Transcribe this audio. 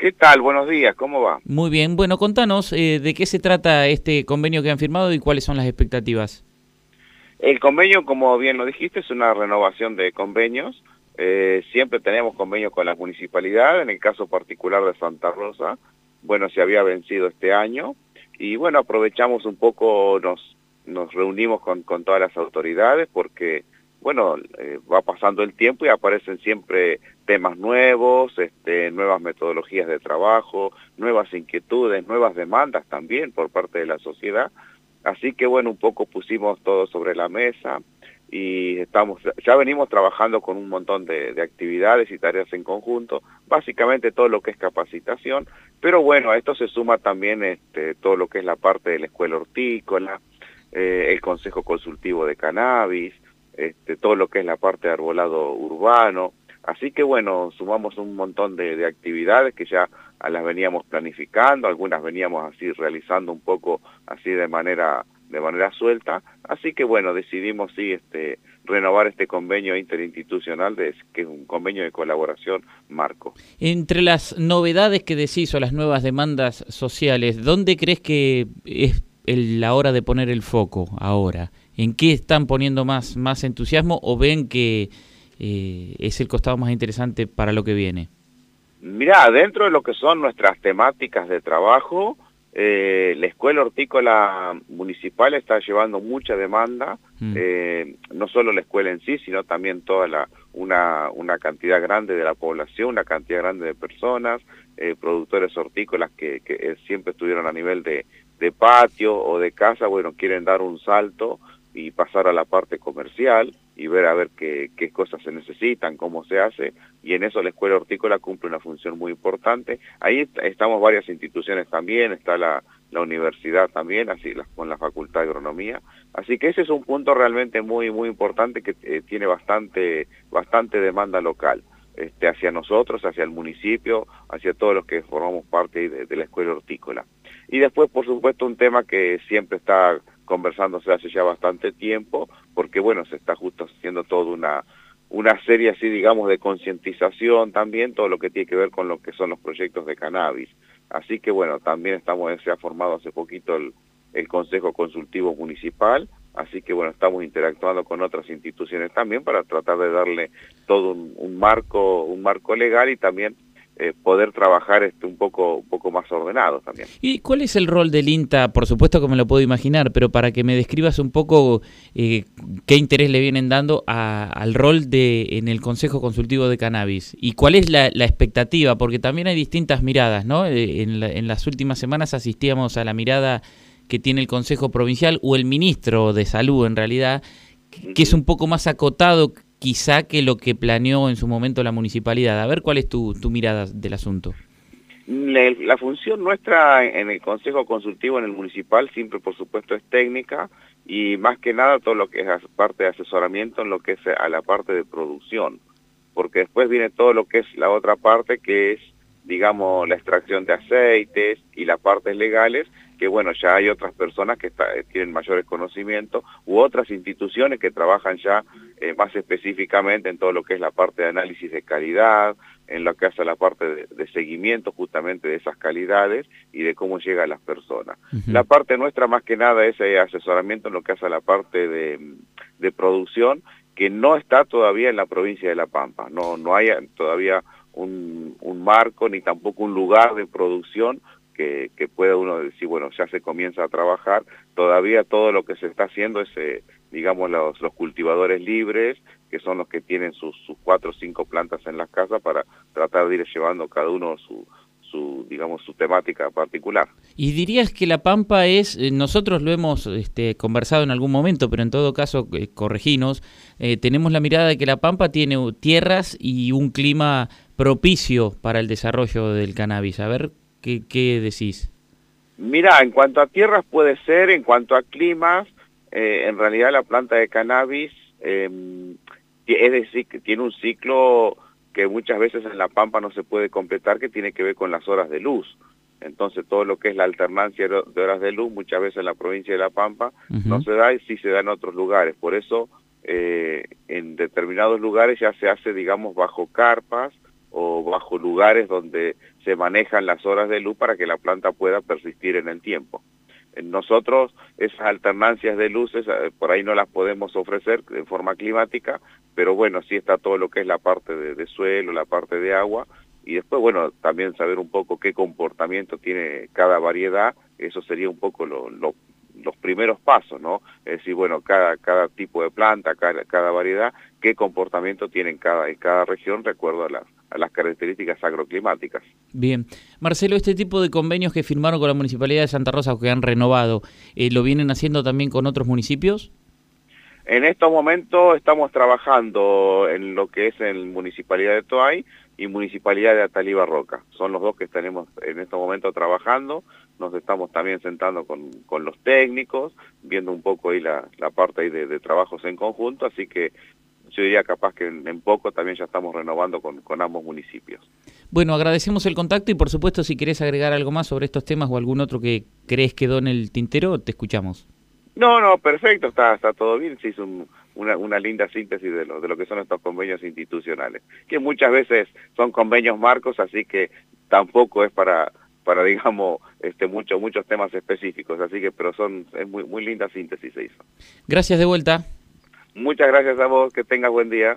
¿Qué tal? Buenos días, ¿cómo va? Muy bien, bueno, contanos eh, de qué se trata este convenio que han firmado y cuáles son las expectativas. El convenio, como bien lo dijiste, es una renovación de convenios. Eh, siempre tenemos convenios con la municipalidad, en el caso particular de Santa Rosa, bueno, se había vencido este año y bueno, aprovechamos un poco, nos, nos reunimos con, con todas las autoridades porque bueno, eh, va pasando el tiempo y aparecen siempre temas nuevos, este, nuevas metodologías de trabajo, nuevas inquietudes, nuevas demandas también por parte de la sociedad. Así que bueno, un poco pusimos todo sobre la mesa y estamos, ya venimos trabajando con un montón de, actividades y tareas en conjunto, básicamente todo lo que es capacitación, pero bueno, a esto se suma también este, todo lo que es la parte de la escuela hortícola, eh, el consejo consultivo de cannabis, este, todo lo que es la parte de arbolado urbano. Así que bueno, sumamos un montón de, actividades que ya las veníamos planificando, algunas veníamos así realizando un poco así de manera de manera suelta, así que bueno, decidimos sí este renovar este convenio interinstitucional de, que es un convenio de colaboración marco. Entre las novedades que decís o las nuevas demandas sociales, ¿dónde crees que es la hora de poner el foco ahora? ¿En qué están poniendo más, más entusiasmo o ven que eh, es el costado más interesante para lo que viene? Mira, dentro de lo que son nuestras temáticas de trabajo, eh, la escuela hortícola municipal está llevando mucha demanda, mm. eh, no solo la escuela en sí, sino también toda la una, una cantidad grande de la población, una cantidad grande de personas, productores hortícolas que, que siempre estuvieron a nivel de, de patio o de casa, bueno, quieren dar un salto y pasar a la parte comercial y ver a ver qué, qué, cosas se necesitan, cómo se hace, y en eso la escuela hortícola cumple una función muy importante. Ahí estamos varias instituciones también, está la, la universidad también, así con la Facultad de Agronomía. Así que ese es un punto realmente muy muy importante que eh, tiene bastante bastante demanda local. Este, hacia nosotros, hacia el municipio, hacia todos los que formamos parte de la escuela hortícola. Y después, por supuesto, un tema que siempre está conversándose hace ya bastante tiempo, porque bueno, se está justo haciendo toda una, una serie así, digamos, de concientización también, todo lo que tiene que ver con lo que son los proyectos de cannabis. Así que bueno, también estamos, se ha formado hace poquito el, el Consejo Consultivo Municipal, así que bueno, estamos interactuando con otras instituciones también para tratar de darle todo un marco, un marco legal y también eh, poder trabajar este, un, poco, un poco más ordenado también. ¿Y cuál es el rol del INTA? Por supuesto que me lo puedo imaginar, pero para que me describas un poco eh, qué interés le vienen dando al rol de en el Consejo Consultivo de Cannabis y cuál es la, expectativa, porque también hay distintas miradas, ¿no? Eh, en, en las últimas semanas asistíamos a la mirada que tiene el Consejo Provincial o el Ministro de Salud en realidad, que es un poco más acotado quizá que lo que planeó en su momento la municipalidad. A ver cuál es tu, mirada del asunto. La, función nuestra en el Consejo Consultivo en el Municipal siempre, por supuesto, es técnica y más que nada todo lo que es parte de asesoramiento en lo que es a la parte de producción, porque después viene todo lo que es la otra parte que es, digamos, la extracción de aceites y las partes legales que bueno, ya hay otras personas que tienen mayores conocimientos u otras instituciones que trabajan ya eh, más específicamente en todo lo que es la parte de análisis de calidad, en lo que hace la parte de, seguimiento justamente de esas calidades y de cómo llega a las personas. La parte nuestra más que nada es el asesoramiento en lo que hace la parte de, de producción que no está todavía en la provincia de La Pampa, no, no hay todavía un, marco ni tampoco un lugar de producción que, que pueda uno decir, bueno, ya se comienza a trabajar, todavía todo lo que se está haciendo es, eh, digamos, los, los, cultivadores libres, que son los que tienen sus, sus cuatro o cinco plantas en las casas para tratar de ir llevando cada uno su, su digamos su temática particular. Y dirías que la pampa es eh, nosotros lo hemos este, conversado en algún momento, pero en todo caso eh, correginos, eh, tenemos la mirada de que la pampa tiene tierras y un clima propicio para el desarrollo del cannabis. A ver ¿Qué, qué decís? Mira, en cuanto a tierras puede ser, en cuanto a climas, eh, en realidad la planta de cannabis eh, es decir, que tiene un ciclo que muchas veces en la pampa no se puede completar, que tiene que ver con las horas de luz. Entonces todo lo que es la alternancia de horas de luz, muchas veces en la provincia de La Pampa no se da y sí se da en otros lugares. Por eso eh, en determinados lugares ya se hace, digamos, bajo carpas o bajo lugares donde se manejan las horas de luz para que la planta pueda persistir en el tiempo. Nosotros esas alternancias de luces eh, por ahí no las podemos ofrecer de forma climática, pero bueno, sí está todo lo que es la parte de, suelo, la parte de agua, y después, bueno, también saber un poco qué comportamiento tiene cada variedad, eso sería un poco lo, los primeros pasos, ¿no? Es decir, bueno, cada, cada tipo de planta, cada, cada variedad, qué comportamiento tiene en cada, en cada región, recuerdo a las, a las características agroclimáticas. Bien. Marcelo, este tipo de convenios que firmaron con la Municipalidad de Santa Rosa o que han renovado, eh, ¿lo vienen haciendo también con otros municipios? En estos momentos estamos trabajando en lo que es en Municipalidad de Toay y Municipalidad de Ataliba Roca. Son los dos que estaremos en estos momentos trabajando. Nos estamos también sentando con, con los técnicos, viendo un poco ahí la, la parte ahí de, de, trabajos en conjunto, así que yo diría capaz que en, poco también ya estamos renovando con, con, ambos municipios. Bueno, agradecemos el contacto y por supuesto si querés agregar algo más sobre estos temas o algún otro que crees quedó en el tintero, te escuchamos. No, no, perfecto, está, está todo bien, se hizo una, una, linda síntesis de lo, de lo que son estos convenios institucionales, que muchas veces son convenios marcos, así que tampoco es para, para digamos, este, muchos muchos temas específicos, así que, pero son, es muy, muy linda síntesis se hizo. Gracias de vuelta. Muchas gracias a vos, que tengas buen día.